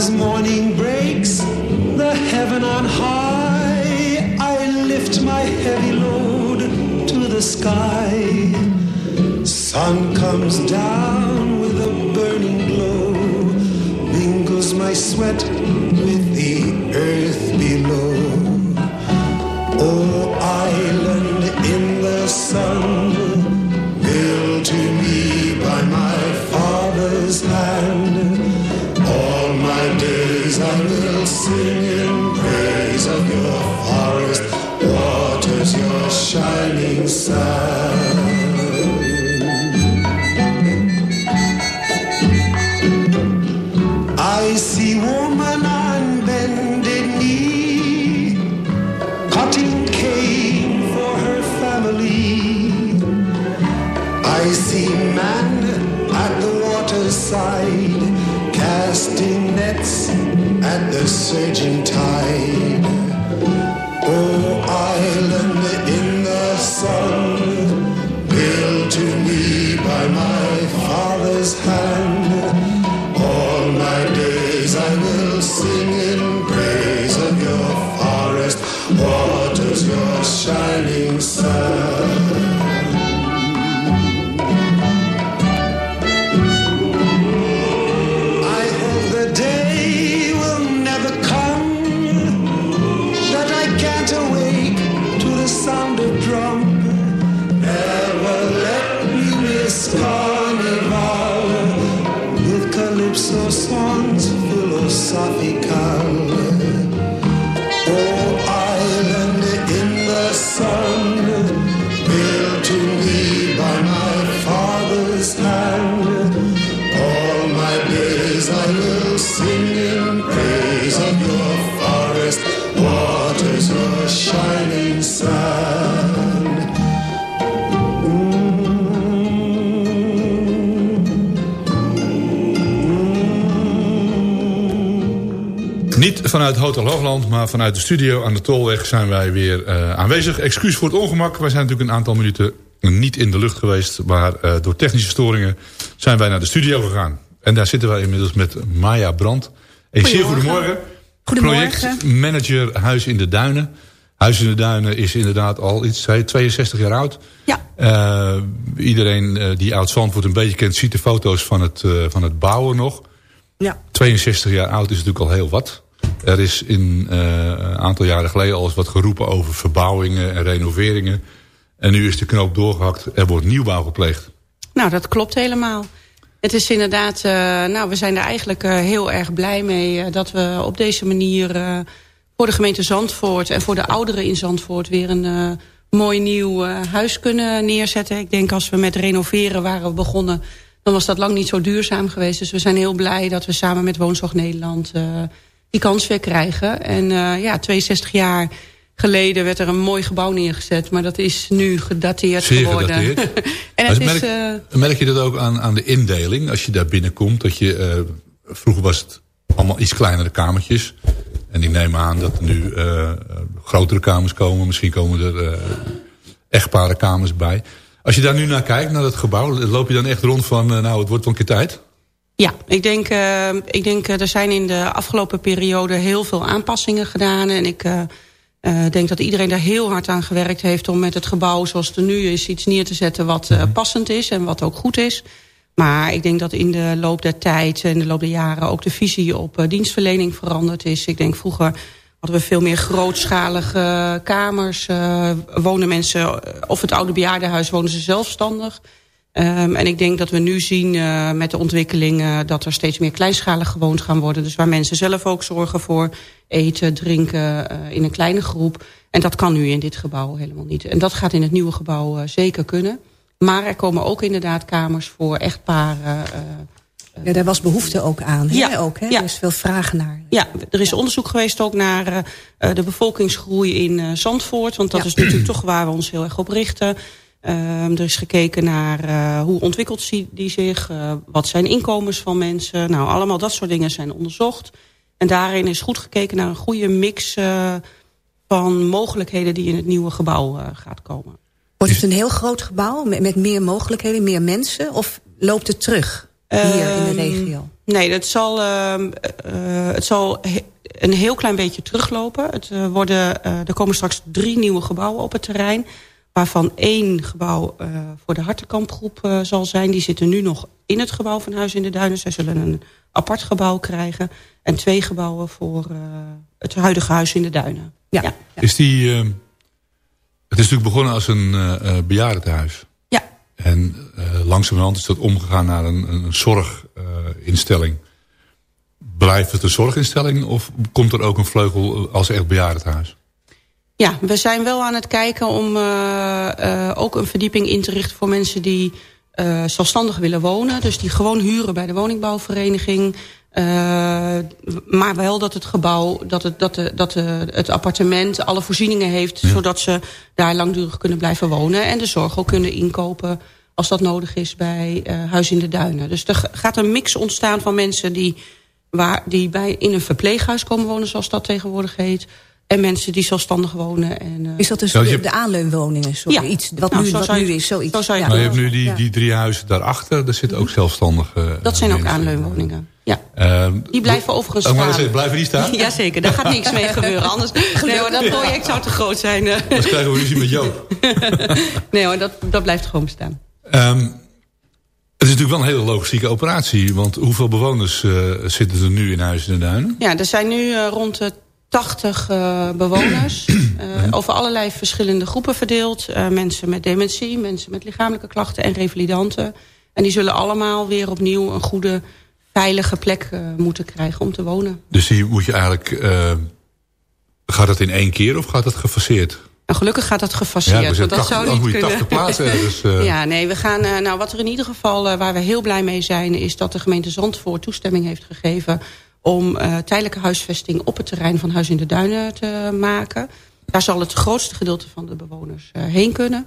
As morning breaks, the heaven on high, I lift my heavy load to the sky. Sun comes down with a burning glow, mingles my sweat vanuit de studio aan de Tolweg zijn wij weer eh, aanwezig. Excuus voor het ongemak. Wij zijn natuurlijk een aantal minuten niet in de lucht geweest. Maar eh, door technische storingen zijn wij naar de studio gegaan. En daar zitten wij inmiddels met Maya Brandt. Een zeer goedemorgen. Goedemorgen. Projectmanager Huis in de Duinen. Huis in de Duinen is inderdaad al iets, zei je, 62 jaar oud. Ja. Eh, iedereen die Oud-Zandvoort een beetje kent... ziet de foto's van het, van het bouwen nog. Ja. 62 jaar oud is natuurlijk al heel wat. Er is in, eh, een aantal jaren geleden al eens wat geroepen over verbouwingen en renoveringen. En nu is de knoop doorgehakt. Er wordt nieuwbouw gepleegd. Nou, dat klopt helemaal. Het is inderdaad, eh, nou, we zijn er eigenlijk eh, heel erg blij mee... dat we op deze manier voor de gemeente Zandvoort... en voor de ouderen in Zandvoort weer een mooi nieuw huis kunnen neerzetten. Ik denk als we met renoveren waren begonnen... dan was dat lang niet zo duurzaam geweest. Dus we zijn heel blij dat we samen met Woonzorg Nederland... die kans weer krijgen. En eh, ja, 62 jaar geleden werd er een mooi gebouw neergezet... maar dat is nu gedateerd Zeer geworden. gedateerd. [LAUGHS] en het merk, is... eh, merk je dat ook aan, aan de indeling? Als je daar binnenkomt. Dat je, eh, vroeger was het allemaal iets kleinere kamertjes. En ik neem aan dat er nu grotere kamers komen. Misschien komen er echtpare kamers bij. Als je daar nu naar kijkt, naar dat gebouw. Loop je dan echt rond van, nou het wordt wel een keer tijd? Ja, ik denk, uh, ik denk uh, er zijn in de afgelopen periode heel veel aanpassingen gedaan. En ik uh, uh, denk dat iedereen daar heel hard aan gewerkt heeft... om met het gebouw zoals het er nu is iets neer te zetten wat uh, passend is en wat ook goed is. Maar ik denk dat in de loop der tijd en de loop der jaren... ook de visie op dienstverlening veranderd is. Ik denk vroeger hadden we veel meer grootschalige kamers. Wonen mensen, of het oude bejaardenhuis, wonen ze zelfstandig... Um, en ik denk dat we nu zien uh, met de ontwikkeling... Uh, dat er steeds meer kleinschalig gewoond gaan worden. Dus waar mensen zelf ook zorgen voor eten, drinken uh, in een kleine groep. En dat kan nu in dit gebouw helemaal niet. En dat gaat in het nieuwe gebouw zeker kunnen. Maar er komen ook inderdaad kamers voor echtparen... Ja, daar was behoefte ook aan. Hè? Ja, ook, hè? ja. Er is veel vraag naar. Ja, er is onderzoek geweest ook naar de bevolkingsgroei in Zandvoort. Want dat Ja. is natuurlijk toch waar we ons heel erg op richten. Ehm, er is gekeken naar uh, hoe ontwikkelt die, die zich, uh, wat zijn inkomens van mensen. Nou, allemaal dat soort dingen zijn onderzocht. En daarin is goed gekeken naar een goede mix uh, van mogelijkheden die in het nieuwe gebouw gaat komen. Wordt het een heel groot gebouw met, met meer mogelijkheden, meer mensen? Of loopt het terug hier in de regio? Nee, het zal, ehm, het zal een heel klein beetje teruglopen. Het, worden, er komen straks drie nieuwe gebouwen op het terrein waarvan één gebouw uh, voor de Hartenkampgroep uh, zal zijn. Die zitten nu nog in het gebouw van Huis in de Duinen. Zij zullen een apart gebouw krijgen. En twee gebouwen voor uh, het huidige Huis in de Duinen. Ja. ja. Is die, het is natuurlijk begonnen als een bejaardentehuis. Ja. En langzamerhand is dat omgegaan naar een, een zorginstelling. Blijft het een zorginstelling of komt er ook een vleugel als echt bejaardentehuis? Ja, we zijn wel aan het kijken om uh, uh, ook een verdieping in te richten voor mensen die uh, zelfstandig willen wonen. Dus die gewoon huren bij de woningbouwvereniging. maar wel dat het gebouw, dat, het, dat, de, dat de, het appartement alle voorzieningen heeft... Ja. zodat ze daar langdurig kunnen blijven wonen. En de zorg ook kunnen inkopen als dat nodig is bij Huis in de Duinen. Dus er gaat een mix ontstaan van mensen die, waar, die bij, in een verpleeghuis komen wonen... zoals dat tegenwoordig heet en mensen die zelfstandig wonen. En, uh... Is dat dus ja, de, de aanleunwoningen? Sorry, ja. iets wat, nou, nu, wat nu is, zoiets. Zo zou je, ja. nou, je hebt nu die, die drie huizen daarachter. Daar zitten ook zelfstandige uh, Dat zijn ook aanleunwoningen. Ja. Uh, die blijven overigens oh, staan. Blijven die staan? [LAUGHS] Jazeker, daar gaat niks mee [LAUGHS] gebeuren. Anders, nee hoor, dat project zou te groot zijn. Anders krijgen we ruzie met Joop. [LAUGHS] nee hoor, dat, dat blijft gewoon bestaan. Um, het is natuurlijk wel een hele logistieke operatie. Want hoeveel bewoners uh, zitten er nu in Huis in de Duinen? Ja, er zijn nu uh, rond de 80 uh, bewoners. uh, [CLEARS THROAT] over allerlei verschillende groepen verdeeld. Uh, mensen met dementie, mensen met lichamelijke klachten en revalidanten. En die zullen allemaal weer opnieuw een goede, veilige plek moeten krijgen om te wonen. Dus die moet je eigenlijk... gaat dat in één keer of gaat dat gefaseerd? Nou, gelukkig gaat dat gefaseerd. Ja, want dat 80, zou niet moet je kunnen. 80 plaatsen. Dus, [LAUGHS] ja, nee, we gaan. nou, wat er in ieder geval waar we heel blij mee zijn, is dat de gemeente Zandvoort toestemming heeft gegeven om uh, tijdelijke huisvesting op het terrein van Huis in de Duinen te maken. Daar zal het grootste gedeelte van de bewoners uh, heen kunnen.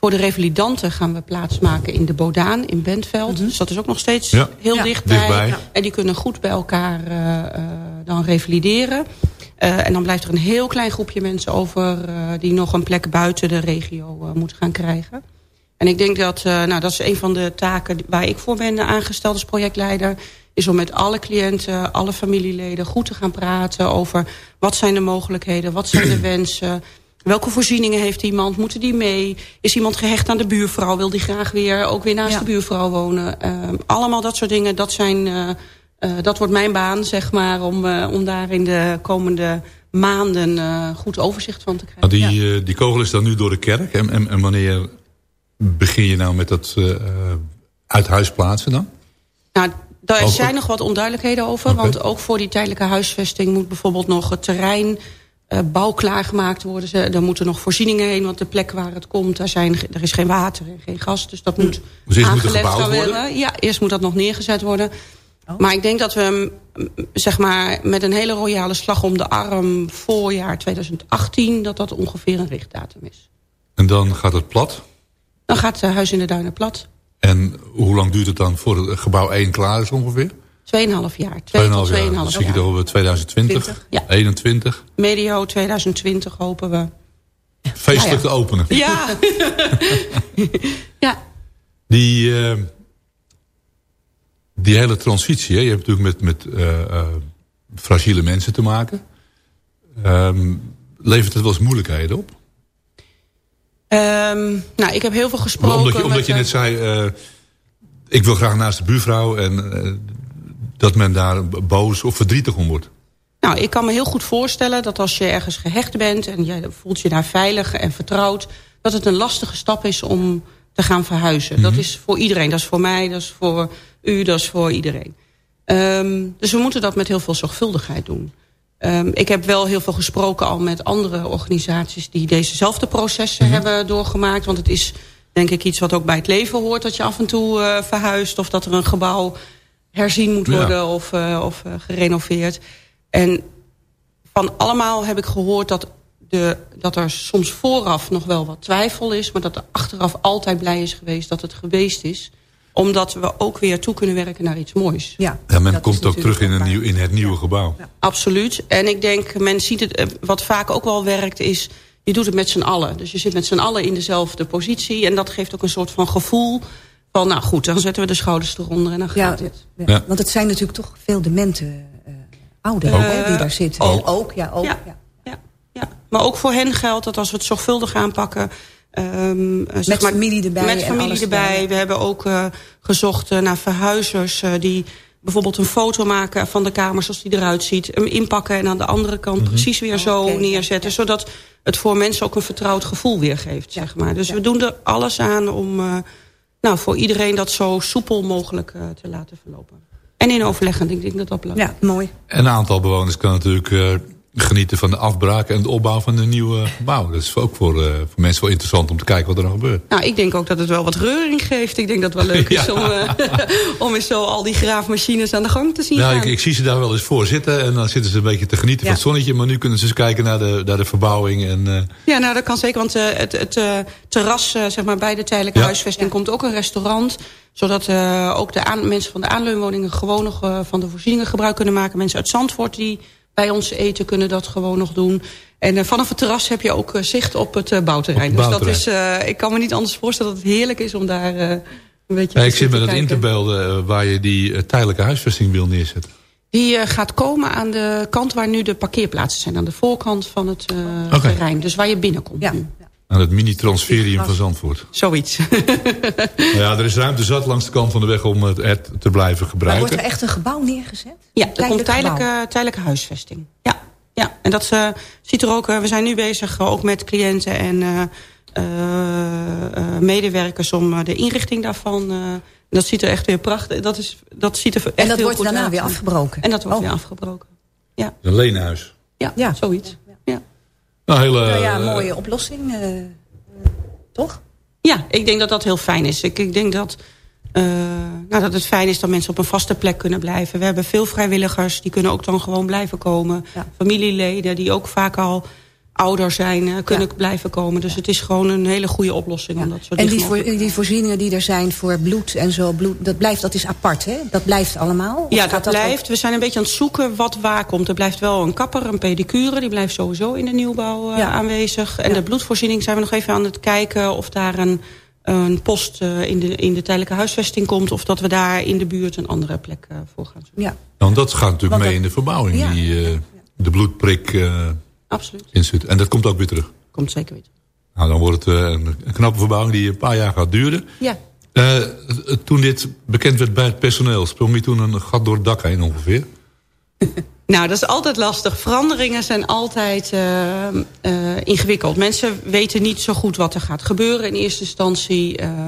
Voor de revalidanten gaan we plaatsmaken in de Bodaan in Bentveld. Mm -hmm. Dus dat is ook nog steeds ja. heel ja. dichtbij. dichtbij. En die kunnen goed bij elkaar uh, dan revalideren. en dan blijft er een heel klein groepje mensen over... die nog een plek buiten de regio moeten gaan krijgen. En ik denk dat, nou, dat is een van de taken waar ik voor ben aangesteld als projectleider is om met alle cliënten, alle familieleden goed te gaan praten over wat zijn de mogelijkheden, wat zijn de [CLEARS THROAT] wensen, welke voorzieningen heeft iemand, moeten die mee, is iemand gehecht aan de buurvrouw, wil die graag weer ook weer naast ja. de buurvrouw wonen. Uh, allemaal dat soort dingen, dat, zijn, uh, uh, dat wordt mijn baan, zeg maar, om, om daar in de komende maanden goed overzicht van te krijgen. Nou, die, ja. die kogel is dan nu door de kerk en, en, en wanneer begin je nou met dat uit huis plaatsen dan? Nou, daar zijn nog wat onduidelijkheden over. Okay. Want ook voor die tijdelijke huisvesting moet bijvoorbeeld nog het terrein uh, bouwklaar gemaakt worden. Ze, er moeten nog voorzieningen heen, want de plek waar het komt, daar zijn, er is geen water en geen gas. Dus dat moet dus aangelegd gaan worden. Ja, eerst moet dat nog neergezet worden. Oh. Maar ik denk dat we zeg maar, met een hele royale slag om de arm voorjaar 2018... dat dat ongeveer een richtdatum is. En dan gaat het plat? Dan gaat het Huis in de Duinen plat. En hoe lang duurt het dan voor het gebouw 1 klaar is ongeveer? 2,5 jaar. 2,5 jaar. Dan zie je het over 2020, 20, ja. 21. Medio 2020 hopen we. Feestelijk ja, ja. te openen. Ja. [LAUGHS] ja. Die, uh, die hele transitie, hè? je hebt natuurlijk met, met uh, uh, fragiele mensen te maken. Um, levert het wel eens moeilijkheden op? Um, nou, ik heb heel veel gesproken. Omdat je, omdat je net zei, uh, ik wil graag naast de buurvrouw en uh, dat men daar boos of verdrietig om wordt. Nou, ik kan me heel goed voorstellen dat als je ergens gehecht bent en je voelt je daar veilig en vertrouwd, dat het een lastige stap is om te gaan verhuizen. Mm -hmm. Dat is voor iedereen. Dat is voor mij, dat is voor u, dat is voor iedereen. Um, dus we moeten dat met heel veel zorgvuldigheid doen. Um, ik heb wel heel veel gesproken al met andere organisaties... die dezezelfde processen mm -hmm. hebben doorgemaakt. Want het is denk ik iets wat ook bij het leven hoort... dat je af en toe uh, verhuist of dat er een gebouw herzien moet worden... Ja. of, uh, of uh, gerenoveerd. En van allemaal heb ik gehoord dat de, dat er soms vooraf nog wel wat twijfel is... maar dat er achteraf altijd blij is geweest dat het geweest is omdat we ook weer toe kunnen werken naar iets moois. Ja, Ja, men komt ook terug in, een nieuw, in het nieuwe gebouw. Absoluut. En ik denk, men ziet het, eh, wat vaak ook wel werkt is... je doet het met z'n allen. Dus je zit met z'n allen in dezelfde positie. En dat geeft ook een soort van gevoel van... nou goed, dan zetten we de schouders eronder en dan Ja, gaat het. ja. Ja. Want het zijn natuurlijk toch veel demente eh, ouderen hè, die daar zitten. Ook. ook ja, ook. Ja. ja. Ja, ja. Maar ook voor hen geldt dat als we het zorgvuldig aanpakken... ehm, eh, zeg Met maar, familie erbij Met familie erbij. erbij. We hebben ook eh, gezocht eh, naar verhuizers... eh, die bijvoorbeeld een foto maken van de kamer zoals die eruit ziet. Hem inpakken en aan de andere kant precies weer zo ja, neerzetten. Zodat het voor mensen ook een vertrouwd gevoel weergeeft. Zeg maar. Dus we doen er alles aan om eh, nou, voor iedereen dat zo soepel mogelijk te laten verlopen. En in overleg, ik denk dat dat belangrijk is. Ja, mooi. En een aantal bewoners kan natuurlijk eh, genieten van de afbraak en de opbouw van een nieuw gebouw. Dat is ook voor, eh, voor mensen wel interessant om te kijken wat er dan gebeurt. Nou, ik denk ook dat het wel wat reuring geeft. Ik denk dat het wel leuk [LAUGHS] is om, eh, [LAUGHS] om eens zo al die graafmachines aan de gang te zien Nou, ik, ik zie ze daar wel eens voor zitten en dan zitten ze een beetje te genieten Ja. van het zonnetje. Maar nu kunnen ze eens kijken naar de, naar de verbouwing. En, eh, Ja, nou dat kan zeker, want het, het terras zeg maar, bij de tijdelijke Ja. huisvesting komt ook een restaurant. Zodat ook de aan, mensen van de aanleunwoningen gewoon nog van de voorzieningen gebruik kunnen maken. Mensen uit Zandvoort die bij ons eten kunnen dat gewoon nog doen. En eh, vanaf het terras heb je ook eh, zicht op het eh, bouwterrein. Op het Dus dat is, eh, ik kan me niet anders voorstellen dat het heerlijk is om daar een beetje ja, te ik zit me zitten dat in te beelden waar je die tijdelijke huisvesting wil neerzetten. Die eh, gaat komen aan de kant waar nu de parkeerplaatsen zijn. Aan de voorkant van het eh, Oké. terrein. Dus waar je binnenkomt Ja. nu. Aan het mini-transferium van Zandvoort. Zoiets. [LAUGHS] Nou ja, er is ruimte zat langs de kant van de weg om het, te blijven Maar gebruiken. wordt er echt een gebouw neergezet? Ja, er komt Tijdelijk tijdelijke, tijdelijke huisvesting. Ja, ja. en dat eh, ziet er ook... eh, we zijn nu bezig eh, ook met cliënten en eh, eh, eh, medewerkers... om de inrichting daarvan... eh, dat ziet er echt weer prachtig... Dat, is, dat ziet er echt En dat heel wordt goed daarna uit. weer afgebroken? En dat wordt Oh. weer afgebroken. Ja, Een leenhuis. ja, Ja. zoiets. Ja. Nou, hele, Nou ja, eh, mooie oplossing. eh, toch? Ja, ik denk dat dat heel fijn is. Ik, ik denk dat, eh, nou, dat het fijn is dat mensen op een vaste plek kunnen blijven. We hebben veel vrijwilligers, die kunnen ook dan gewoon blijven komen. Ja. Familieleden die ook vaak al ouder zijn, eh, kunnen blijven komen. Dus het is gewoon een hele goede oplossing. Om dat zo En die, voor, die voorzieningen die er zijn voor bloed en zo, bloed, dat, blijft, dat is apart, hè? Dat blijft allemaal? Ja, dat ook- blijft. We zijn een beetje aan het zoeken wat waar komt. Er blijft wel een kapper, een pedicure. Die blijft sowieso in de nieuwbouw eh, Ja. aanwezig. En de bloedvoorziening zijn we nog even aan het kijken... of daar een, een post eh, in, de, in de tijdelijke huisvesting komt... of dat we daar in de buurt een andere plek voor gaan zoeken. Ja, Nou, dat gaat natuurlijk Want mee dat- in de verbouwing. Ja. Die, eh, de bloedprik eh Absoluut. instituut. En dat komt ook weer terug. Komt zeker weer. Nou, dan wordt het eh, een, knappe verbouwing die een paar jaar gaat duren. Ja. Eh, toen dit bekend werd bij het personeel... sprong je toen een gat door het dak heen ongeveer? [LAUGHS] Nou, dat is altijd lastig. Veranderingen zijn altijd eh, eh, ingewikkeld. Mensen weten niet zo goed wat er gaat gebeuren in eerste instantie. Eh,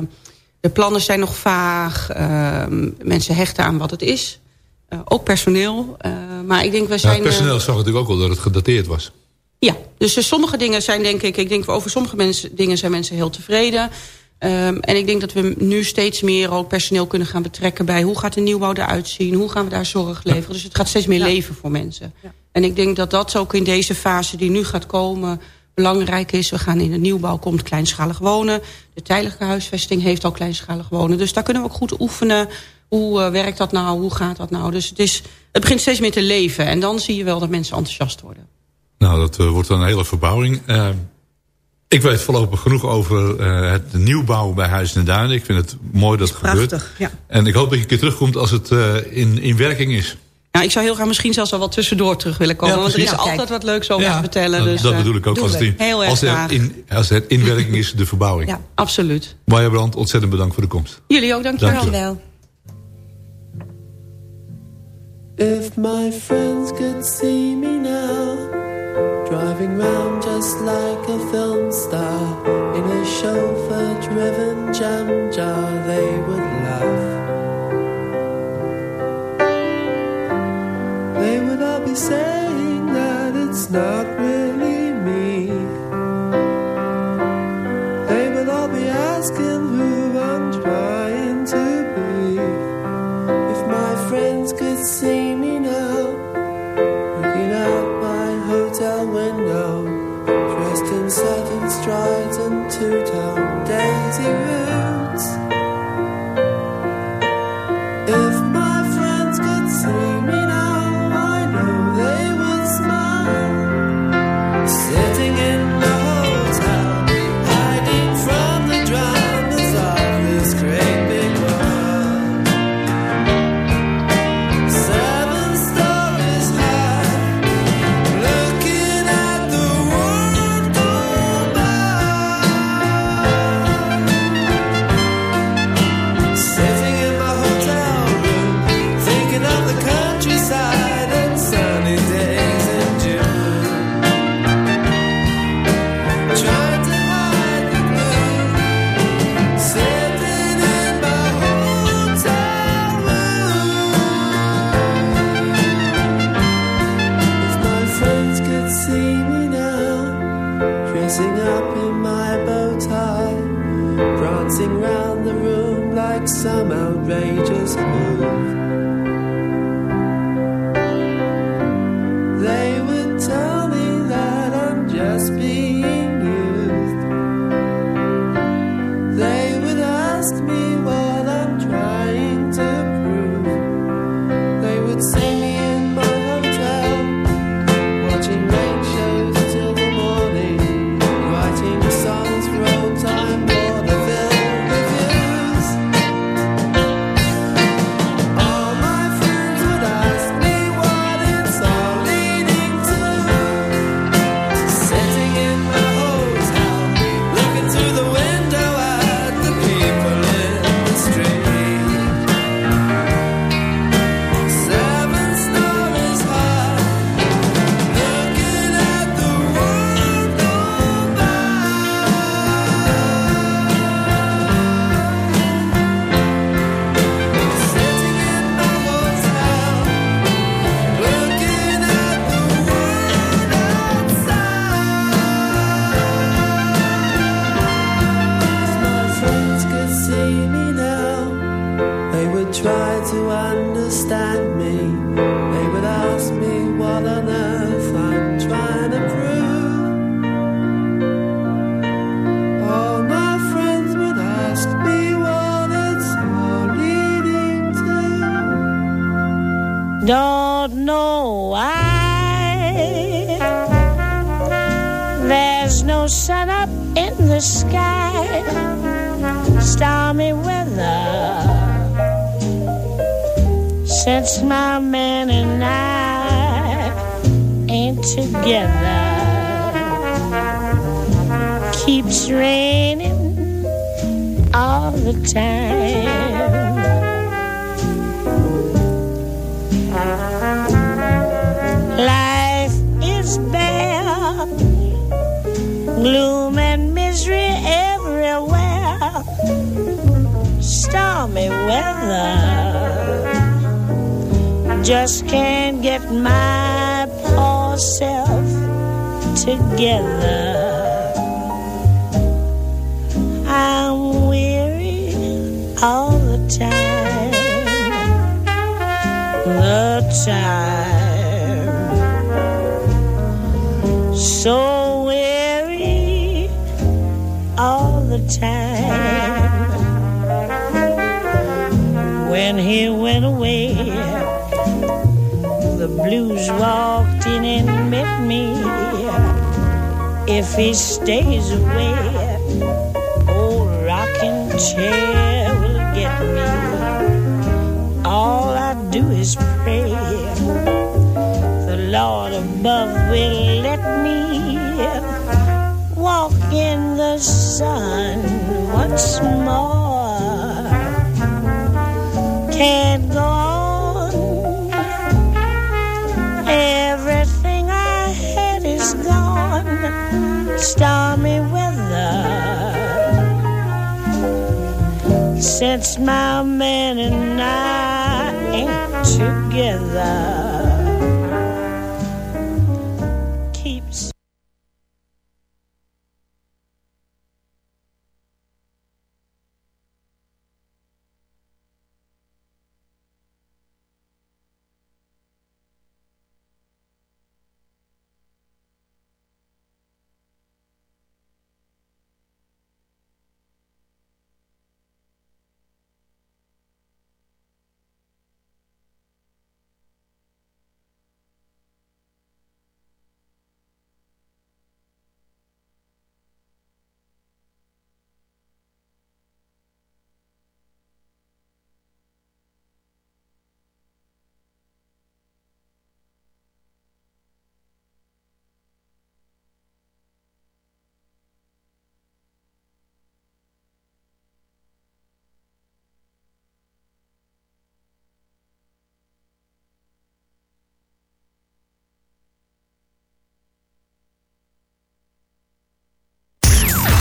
de plannen zijn nog vaag. Eh, mensen hechten aan wat het is. Eh, ook personeel. Eh, maar ik denk, we Ja, zijn... het personeel eh, zag natuurlijk ook wel dat het gedateerd was. Ja, dus sommige dingen zijn denk ik... Ik denk over sommige mensen, dingen zijn mensen heel tevreden. Ehm, en ik denk dat we nu steeds meer ook personeel kunnen gaan betrekken... bij hoe gaat de nieuwbouw eruit zien? Hoe gaan we daar zorg leveren? Dus het gaat steeds meer leven voor mensen. En ik denk dat dat ook in deze fase die nu gaat komen... belangrijk is. We gaan in de nieuwbouw, komt kleinschalig wonen. De tijdelijke huisvesting heeft al kleinschalig wonen. Dus daar kunnen we ook goed oefenen. Hoe eh, werkt dat nou? Hoe gaat dat nou? Dus het, is, het begint steeds meer te leven. En dan zie je wel dat mensen enthousiast worden. Nou, dat eh, wordt dan een hele verbouwing. Eh, ik weet voorlopig genoeg over eh, het nieuwbouw bij Huis en Duinen. Ik vind het mooi dat het gebeurt. prachtig, ja. En ik hoop dat je een keer terugkomt als het eh, in, in werking is. Nou, ik zou heel graag misschien zelfs wel wat tussendoor terug willen komen. Ja, want er is. Ja, altijd kijk. wat leuks over Ja, te vertellen. dat, dus, dat bedoel ik ook. Als het, we. in, Heel erg als, het graag. in, als het in werking is, de verbouwing. Ja, absoluut. Marja Brand, ontzettend bedankt voor de komst. Jullie ook, dankjewel. Dankjewel. If my friends could see me now, driving round just like a film star in a chauffeur driven jam jar, they would laugh. They would all be saying that it's not really me. They would all be asking to understand me. They would ask me what on earth I'm trying to prove. All my friends would ask me what it's all leading to. Don't know why there's no sun up in the sky. Stormy weather since my man and I ain't together. Keeps raining all the time. Life is bare, gloom and misery everywhere, stormy weather. Just can't get my poor self together. I'm weary all the time, the time. So weary all the time. When he went away, blues walked in and met me. If he stays away, old rocking chair will get me. All I do is pray the Lord above will let me walk in the sun once more. Can't go Stormy weather. Since my man and I ain't together.